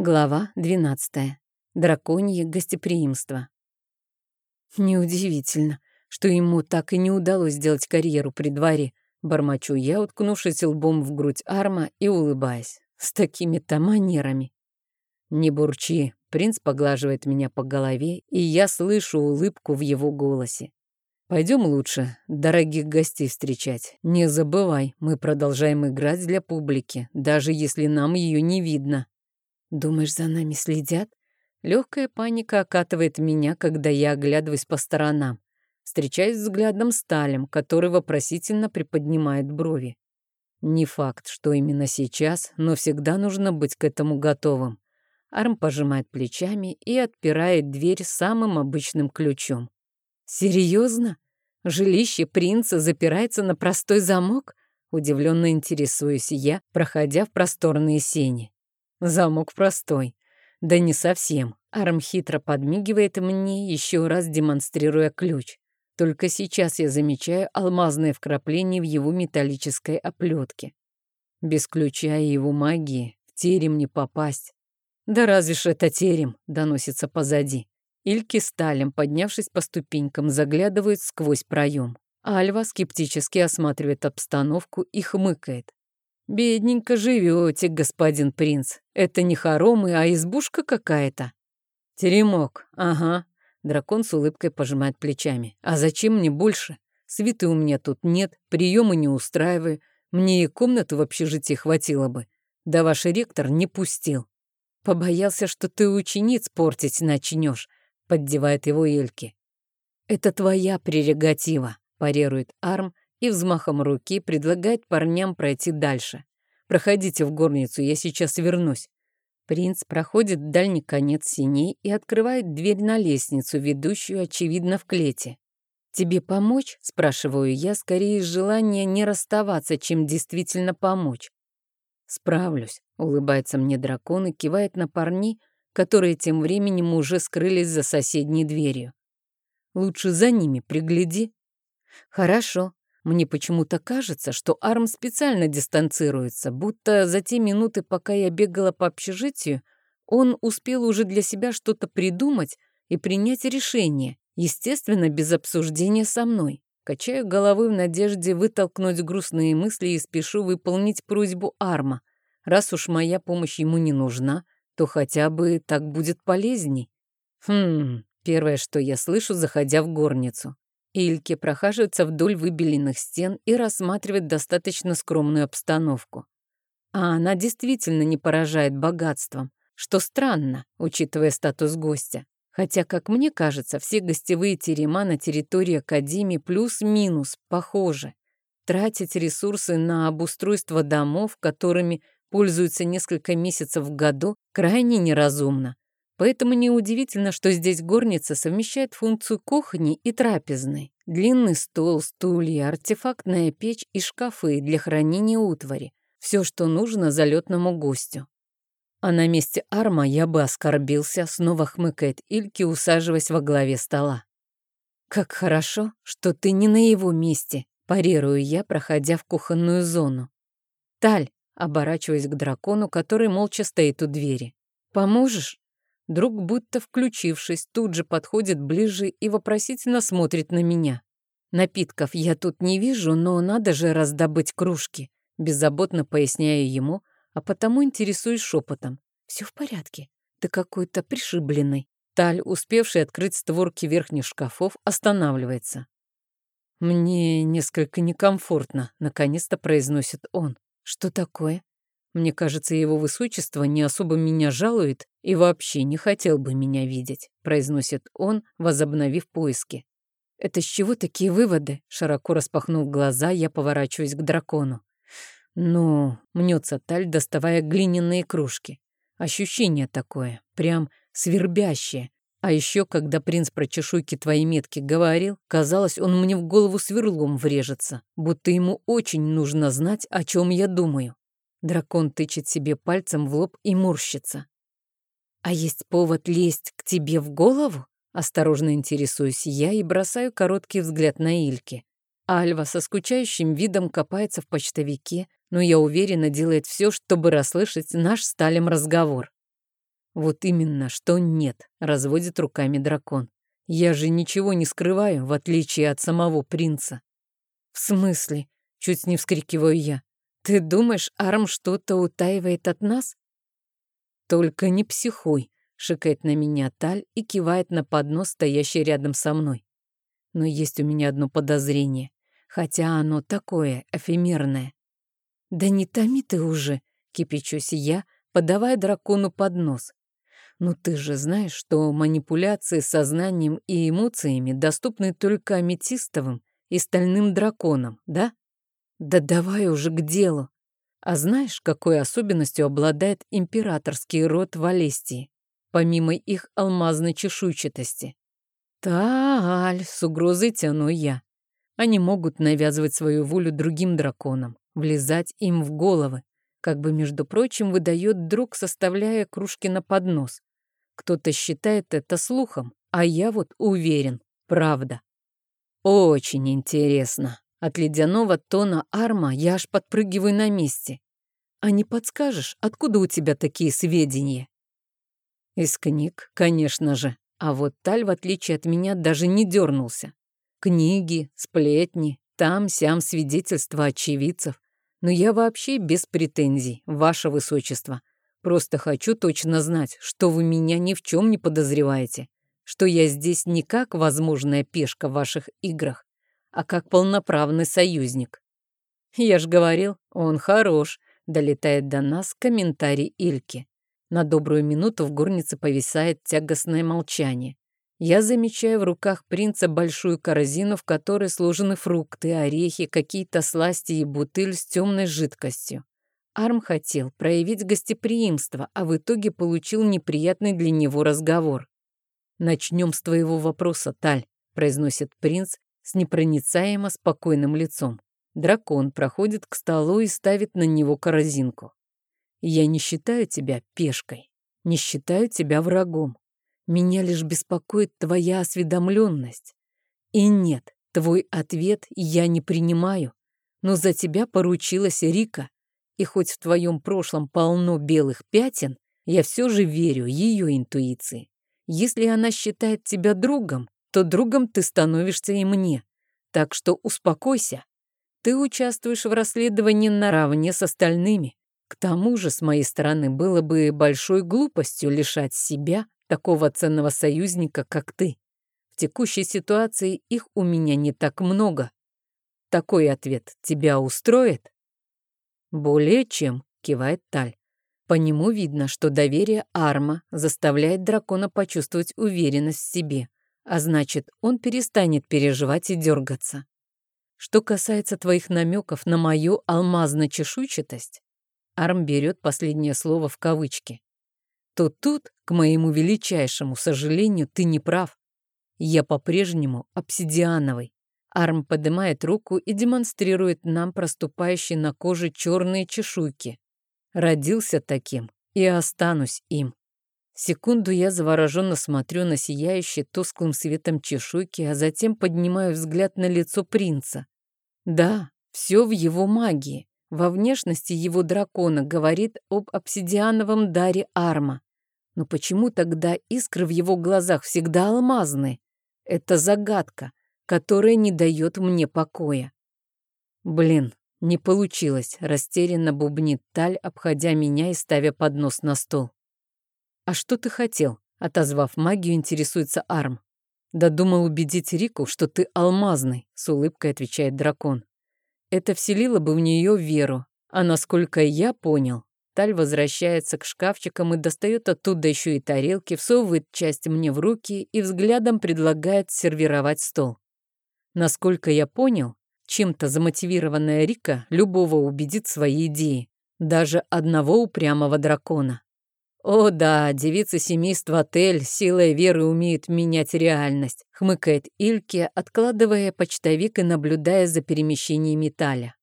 Глава 12. Драконье гостеприимство. Неудивительно, что ему так и не удалось сделать карьеру при дворе. Бормочу я, уткнувшись лбом в грудь Арма и улыбаясь. С такими-то манерами. Не бурчи, принц поглаживает меня по голове, и я слышу улыбку в его голосе. Пойдем лучше дорогих гостей встречать. Не забывай, мы продолжаем играть для публики, даже если нам ее не видно. Думаешь, за нами следят? Легкая паника окатывает меня, когда я оглядываюсь по сторонам. Встречаюсь взглядом с Талем, который вопросительно приподнимает брови. Не факт, что именно сейчас, но всегда нужно быть к этому готовым. Арм пожимает плечами и отпирает дверь самым обычным ключом. «Серьезно? Жилище принца запирается на простой замок?» Удивленно интересуюсь я, проходя в просторные сени. Замок простой. Да не совсем. Арм хитро подмигивает мне, еще раз демонстрируя ключ. Только сейчас я замечаю алмазное вкрапление в его металлической оплетке. Без ключа и его магии в терем не попасть. «Да разве ж это терем?» — доносится позади. Ильки с Талем, поднявшись по ступенькам, заглядывают сквозь проем. Альва скептически осматривает обстановку и хмыкает. «Бедненько живете, господин принц. Это не хоромы, а избушка какая-то». «Теремок, ага». Дракон с улыбкой пожимает плечами. «А зачем мне больше? Свиты у меня тут нет, приемы не устраиваю. Мне и комнаты в общежитии хватило бы. Да ваш ректор не пустил. Побоялся, что ты учениц портить начнешь», — поддевает его Эльки. «Это твоя прерогатива», — парирует Арм и взмахом руки предлагает парням пройти дальше. «Проходите в горницу, я сейчас вернусь». Принц проходит дальний конец синей и открывает дверь на лестницу, ведущую, очевидно, в клете. «Тебе помочь?» — спрашиваю я, скорее из желания не расставаться, чем действительно помочь. «Справлюсь», — улыбается мне дракон и кивает на парней, которые тем временем уже скрылись за соседней дверью. «Лучше за ними пригляди». «Хорошо», мне почему-то кажется, что Арм специально дистанцируется, будто за те минуты, пока я бегала по общежитию, он успел уже для себя что-то придумать и принять решение, естественно, без обсуждения со мной. Качаю головой в надежде вытолкнуть грустные мысли и спешу выполнить просьбу Арма. Раз уж моя помощь ему не нужна, то хотя бы так будет полезней. Хм, первое, что я слышу, заходя в горницу. Ильке прохаживается вдоль выбеленных стен и рассматривает достаточно скромную обстановку. А она действительно не поражает богатством, что странно, учитывая статус гостя. Хотя, как мне кажется, все гостевые терема на территории Академии плюс-минус похожи. Тратить ресурсы на обустройство домов, которыми пользуются несколько месяцев в году, крайне неразумно. Поэтому неудивительно, что здесь горница совмещает функцию кухни и трапезной. Длинный стол, стулья, артефактная печь и шкафы для хранения утвари. Все, что нужно залетному гостю. А на месте Арма я бы оскорбился, снова хмыкает Ильки, усаживаясь во главе стола. «Как хорошо, что ты не на его месте», парирую я, проходя в кухонную зону. «Таль», оборачиваясь к дракону, который молча стоит у двери. «Поможешь?» Друг, будто включившись, тут же подходит ближе и вопросительно смотрит на меня. Напитков я тут не вижу, но надо же раздобыть кружки. Беззаботно поясняю ему, а потому интересуюсь шепотом. Все в порядке. Ты какой-то пришибленный. Таль, успевший открыть створки верхних шкафов, останавливается. «Мне несколько некомфортно», — наконец-то произносит он. «Что такое?» Мне кажется, его высочество не особо меня жалует и вообще не хотел бы меня видеть», — произносит он, возобновив поиски. «Это с чего такие выводы?» Широко распахнув глаза, я поворачиваюсь к дракону. «Ну...» — мнется Таль, доставая глиняные кружки. Ощущение такое, прям свербящее. А еще, когда принц про чешуйки твоей метки говорил, казалось, он мне в голову сверлом врежется, будто ему очень нужно знать, о чем я думаю. Дракон тычет себе пальцем в лоб и морщится. «А есть повод лезть к тебе в голову?» Осторожно интересуюсь я и бросаю короткий взгляд на Ильки. Альва со скучающим видом копается в почтовике, но я уверена делает все, чтобы расслышать наш с Талем разговор. Вот именно, что нет, разводит руками дракон. Я же ничего не скрываю, в отличие от самого принца. В смысле? Чуть не вскрикиваю я. Ты думаешь, Арм что-то утаивает от нас? Только не психуй, шикает на меня Таль и кивает на поднос, стоящий рядом со мной. Но есть у меня одно подозрение, хотя оно такое, эфемерное. Да не томи ты уже, кипячусь я, подавая дракону поднос. Ну ты же знаешь, что манипуляции сознанием и эмоциями доступны только аметистовым и стальным драконам, да? Да давай уже к делу. А знаешь, какой особенностью обладает императорский род Валестии, помимо их алмазной чешуйчатости? Таль, с угрозой тяну я. Они могут навязывать свою волю другим драконам, влезать им в головы, как бы, между прочим, выдает друг, составляя кружки на поднос. Кто-то считает это слухом, а я вот уверен, правда. Очень интересно. От ледяного тона арма я аж подпрыгиваю на месте. А не подскажешь, откуда у тебя такие сведения? Из книг, конечно же. А вот Таль, в отличие от меня, даже не дернулся. Книги, сплетни, там-сям свидетельства очевидцев. Но я вообще без претензий, ваше высочество. Просто хочу точно знать, что вы меня ни в чем не подозреваете, что я здесь не как возможная пешка в ваших играх, а как полноправный союзник. Я ж говорил, он хорош, долетает до нас комментарий Ильки. На добрую минуту в горнице повисает тягостное молчание. Я замечаю в руках принца большую корзину, в которой сложены фрукты, орехи, какие-то сласти и бутыль с темной жидкостью. Арм хотел проявить гостеприимство, а в итоге получил неприятный для него разговор. «Начнем с твоего вопроса, Таль», — произносит принц с непроницаемо спокойным лицом. Дракон проходит к столу и ставит на него корзинку. «Я не считаю тебя пешкой, не считаю тебя врагом. Меня лишь беспокоит твоя осведомленность. И нет, твой ответ я не принимаю, но за тебя поручилась Рика, и хоть в твоем прошлом полно белых пятен, я все же верю ее интуиции. Если она считает тебя другом, то другом ты становишься и мне. Так что успокойся. Ты участвуешь в расследовании наравне с остальными. К тому же, с моей стороны, было бы большой глупостью лишать себя такого ценного союзника, как ты. В текущей ситуации их у меня не так много. Такой ответ тебя устроит? «Более чем», — кивает Таль. По нему видно, что доверие Арма заставляет дракона почувствовать уверенность в себе, а значит, он перестанет переживать и дергаться. Что касается твоих намеков на мою алмазно-чешуйчатость, Арм берет последнее слово в кавычки, то тут, к моему величайшему сожалению, ты не прав. Я по-прежнему обсидиановый. Арм поднимает руку и демонстрирует нам проступающие на коже черные чешуйки. Родился таким и останусь им. Секунду я завороженно смотрю на сияющие тусклым светом чешуйки, а затем поднимаю взгляд на лицо принца. Да, все в его магии. Во внешности его дракона говорит об обсидиановом даре Арма. Но почему тогда искры в его глазах всегда алмазные? Это загадка, которая не дает мне покоя. Блин, не получилось, растерянно бубнит Таль, обходя меня и ставя поднос на стол. «А что ты хотел?» — отозвав магию, интересуется Арм. «Да думал убедить Рику, что ты алмазный», — с улыбкой отвечает дракон. Это вселило бы в нее веру, а насколько я понял, Таль возвращается к шкафчикам и достает оттуда еще и тарелки, всовывает часть мне в руки и взглядом предлагает сервировать стол. Насколько я понял, чем-то замотивированная Рика любого убедит в своей идеи, даже одного упрямого дракона. «О да, девица семейства Отель силой веры умеют менять реальность», хмыкает Ильке, откладывая почтовик и наблюдая за перемещением металля.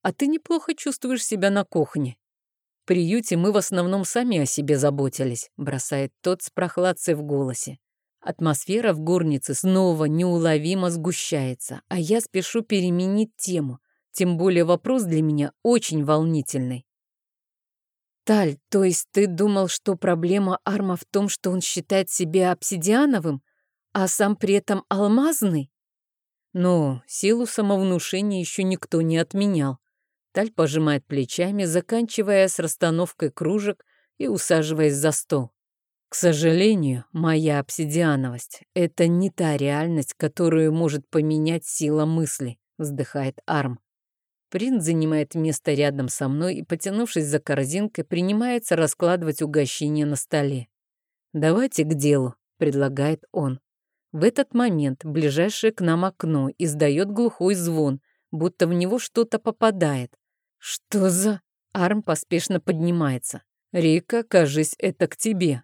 «А ты неплохо чувствуешь себя на кухне». «В приюте мы в основном сами о себе заботились», бросает тот с прохладцей в голосе. Атмосфера в горнице снова неуловимо сгущается, а я спешу переменить тему. Тем более вопрос для меня очень волнительный. Таль, то есть ты думал, что проблема Арма в том, что он считает себя обсидиановым, а сам при этом алмазный? Но силу самовнушения еще никто не отменял. Таль пожимает плечами, заканчивая с расстановкой кружек и усаживаясь за стол. К сожалению, моя обсидиановость — это не та реальность, которую может поменять сила мысли, вздыхает Арм. Принц занимает место рядом со мной и, потянувшись за корзинкой, принимается раскладывать угощение на столе. «Давайте к делу», — предлагает он. В этот момент ближайшее к нам окно издает глухой звон, будто в него что-то попадает. «Что за...» Арм поспешно поднимается. «Рика, кажись, это к тебе».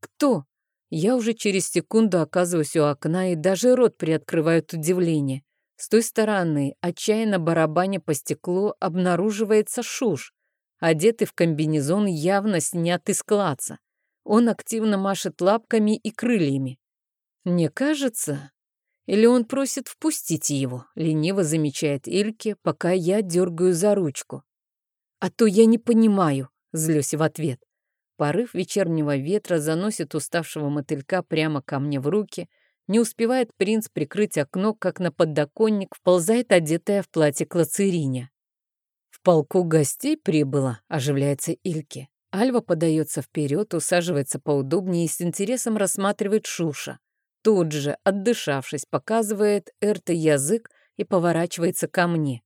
«Кто?» Я уже через секунду оказываюсь у окна и даже рот приоткрываю от удивления. С той стороны, отчаянно барабаня по стеклу, обнаруживается Шуш, одетый в комбинезон, явно снятый с клаца. Он активно машет лапками и крыльями. «Мне кажется...» Или он просит впустить его, лениво замечает Ильке, пока я дергаю за ручку. «А то я не понимаю», — злюсь в ответ. Порыв вечернего ветра заносит уставшего мотылька прямо ко мне в руки. Не успевает принц прикрыть окно, как на подоконник вползает одетая в платье клацериня. «В полку гостей прибыло», — оживляется Ильке. Альва подается вперед, усаживается поудобнее и с интересом рассматривает Шуша. Тут же, отдышавшись, показывает Эрте язык и поворачивается ко мне.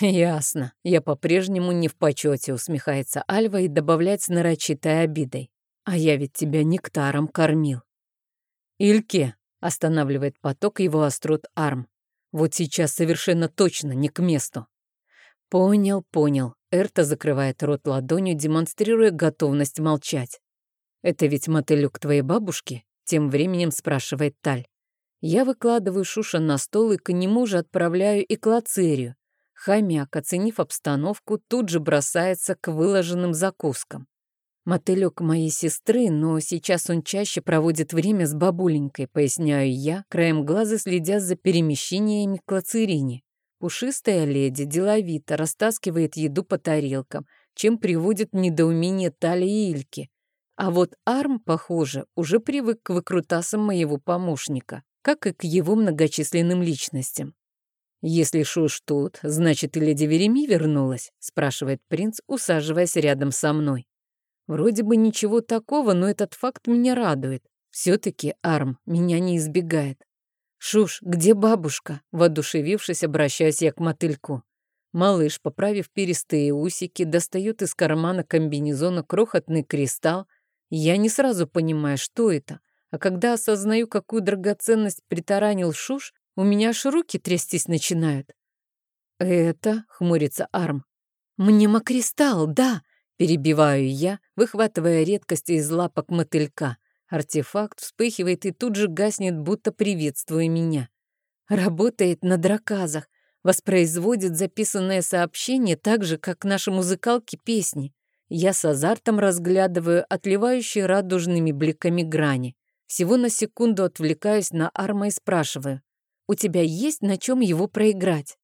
«Ясно. Я по-прежнему не в почете», — усмехается Альва и добавляет с нарочитой обидой. «А я ведь тебя нектаром кормил». «Ильке», — останавливает поток его острот арм. «Вот сейчас совершенно точно не к месту». «Понял, понял». Эрта закрывает рот ладонью, демонстрируя готовность молчать. «Это ведь мотылюк твоей бабушки?» Тем временем спрашивает Таль. Я выкладываю Шуша на стол и к нему же отправляю и клацерию. Хомяк, оценив обстановку, тут же бросается к выложенным закускам. Мотылек моей сестры, но сейчас он чаще проводит время с бабуленькой, поясняю я, краем глаза следя за перемещениями к. Пушистая леди деловито растаскивает еду по тарелкам, чем приводит недоумение Тали и Ильки. А вот Арм, похоже, уже привык к выкрутасам моего помощника, как и к его многочисленным личностям. «Если Шуш тут, значит, и леди Вереми вернулась?» — спрашивает принц, усаживаясь рядом со мной. Вроде бы ничего такого, но этот факт меня радует. Все-таки Арм меня не избегает. «Шуш, где бабушка?» — воодушевившись, обращаюсь я к мотыльку. Малыш, поправив перистые усики, достает из кармана комбинезона крохотный кристалл я не сразу понимаю, что это, а когда осознаю, какую драгоценность притаранил Шуш, у меня аж руки трястись начинают. «Это?» — хмурится Арм. «Мнемокристалл, да!» — перебиваю я, выхватывая редкости из лапок мотылька. Артефакт вспыхивает и тут же гаснет, будто приветствуя меня. Работает на драказах, воспроизводит записанное сообщение так же, как наши музыкалки песни. Я с азартом разглядываю отливающие радужными бликами грани. Всего на секунду отвлекаюсь на Арма и спрашиваю. «У тебя есть на чем его проиграть?»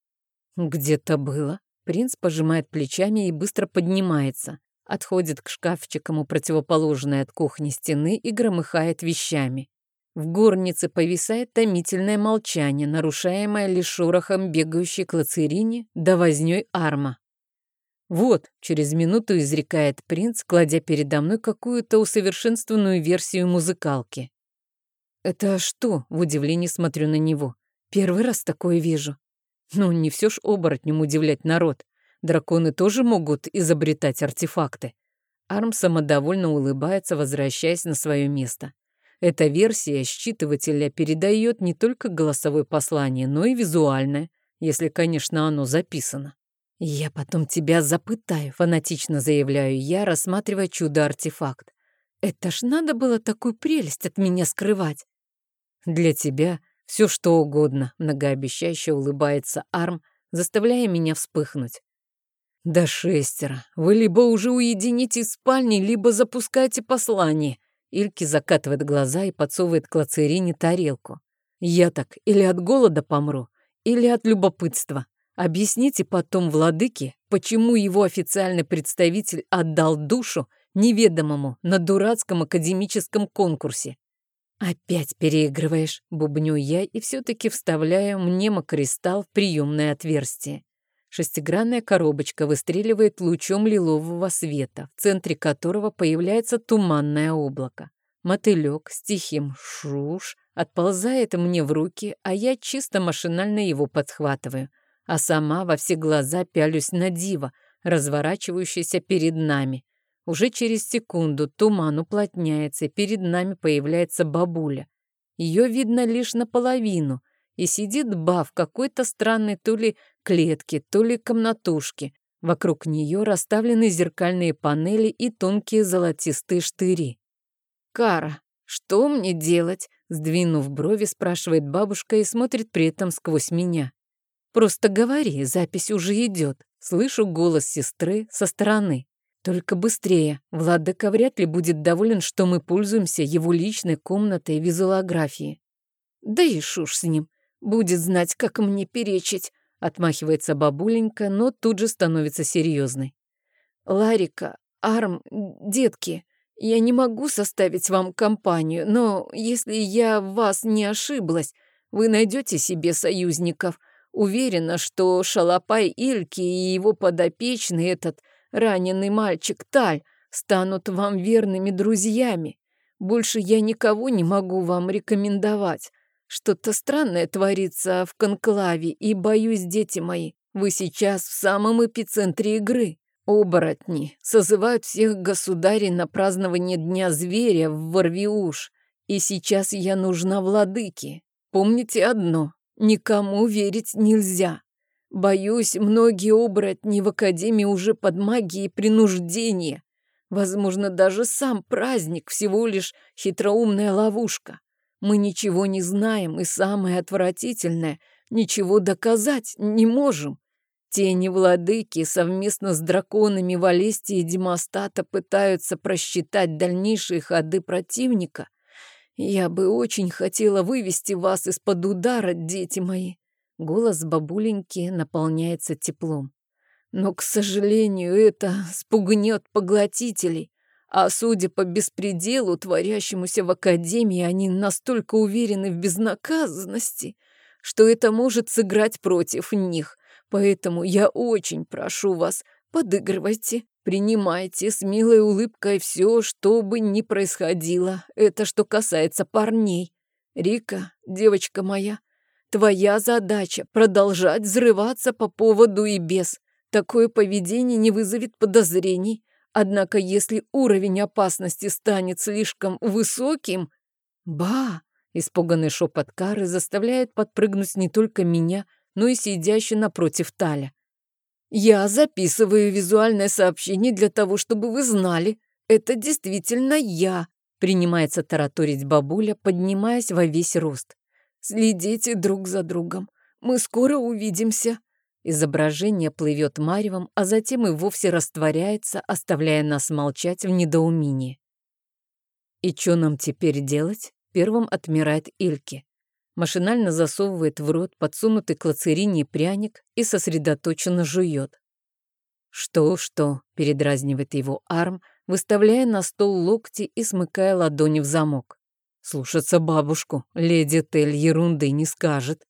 «Где-то было». Принц пожимает плечами и быстро поднимается. Отходит к шкафчикам у противоположной от кухни стены и громыхает вещами. В горнице повисает томительное молчание, нарушаемое лишь шорохом бегающей к лацерине да вознёй арма. «Вот», — через минуту изрекает принц, кладя передо мной какую-то усовершенствованную версию музыкалки. «Это что?» — в удивлении смотрю на него. «Первый раз такое вижу». Ну, не все ж оборотнем удивлять народ. Драконы тоже могут изобретать артефакты. Арм самодовольно улыбается, возвращаясь на свое место. Эта версия считывателя передает не только голосовое послание, но и визуальное, если, конечно, оно записано. «Я потом тебя запытаю», — фанатично заявляю я, рассматривая чудо-артефакт. «Это ж надо было такую прелесть от меня скрывать». «Для тебя все что угодно», — многообещающе улыбается Арм, заставляя меня вспыхнуть. «Да шестеро. Вы либо уже уединитесь в спальне, либо запускайте послание». Ильки закатывает глаза и подсовывает к Лацерине тарелку. «Я так или от голода помру, или от любопытства. Объясните потом владыке, почему его официальный представитель отдал душу неведомому на дурацком академическом конкурсе. «Опять переигрываешь», — бубню я и все-таки вставляю мнемокристалл в приемное отверстие. Шестигранная коробочка выстреливает лучом лилового света, в центре которого появляется туманное облако. Мотылек с тихим шуш отползает мне в руки, а я чисто машинально его подхватываю, а сама во все глаза пялюсь на диво, разворачивающееся перед нами. Уже через секунду туман уплотняется, и перед нами появляется бабуля. Ее видно лишь наполовину, и сидит ба в какой-то странной то ли клетке, то ли комнатушке. Вокруг нее расставлены зеркальные панели и тонкие золотистые штыри. «Кара, что мне делать?» Сдвинув брови, спрашивает бабушка и смотрит при этом сквозь меня. «Просто говори, запись уже идет». Слышу голос сестры со стороны. Только быстрее. Владыка вряд ли будет доволен, что мы пользуемся его личной комнатой визуалографии. Да и шуш с ним. Будет знать, как мне перечить. Отмахивается бабуленька, но тут же становится серьезной. Ларика, Арм, детки, я не могу составить вам компанию, но если я вас не ошиблась, вы найдете себе союзников. Уверена, что Шалопай Ильки и его подопечный этот – раненый мальчик Таль станут вам верными друзьями. Больше я никого не могу вам рекомендовать. Что-то странное творится в конклаве, и, боюсь, дети мои, вы сейчас в самом эпицентре игры. Оборотни созывают всех государей на празднование Дня зверя в Варвиуш, и сейчас я нужна владыке. Помните одно, никому верить нельзя. Боюсь, многие оборотни в Академии уже под магией принуждения. Возможно, даже сам праздник всего лишь хитроумная ловушка. Мы ничего не знаем, и самое отвратительное, ничего доказать не можем. Тени владыки совместно с драконами Валестии и Демостата пытаются просчитать дальнейшие ходы противника. Я бы очень хотела вывести вас из-под удара, дети мои. Голос бабуленьки наполняется теплом. Но, к сожалению, это спугнет поглотителей. А судя по беспределу, творящемуся в Академии, они настолько уверены в безнаказанности, что это может сыграть против них. Поэтому я очень прошу вас, подыгрывайте, принимайте с милой улыбкой все, что бы ни происходило. Это что касается парней. Рика, девочка моя, Твоя задача — продолжать взрываться по поводу и без. Такое поведение не вызовет подозрений. Однако если уровень опасности станет слишком высоким... Ба! Испуганный шепот Кары заставляет подпрыгнуть не только меня, но и сидящую напротив Таля. «Я записываю визуальное сообщение для того, чтобы вы знали. Это действительно я», — принимается тараторить бабуля, поднимаясь во весь рост. Следите друг за другом. Мы скоро увидимся». Изображение плывет маревом, а затем и вовсе растворяется, оставляя нас молчать в недоумении. «И что нам теперь делать?» Первым отмирает Ильки. Машинально засовывает в рот подсунутый к лацерине пряник и сосредоточенно жует. «Что-что?» — передразнивает его арм, выставляя на стол локти и смыкая ладони в замок. Слушаться бабушку, леди Тель ерунды не скажет.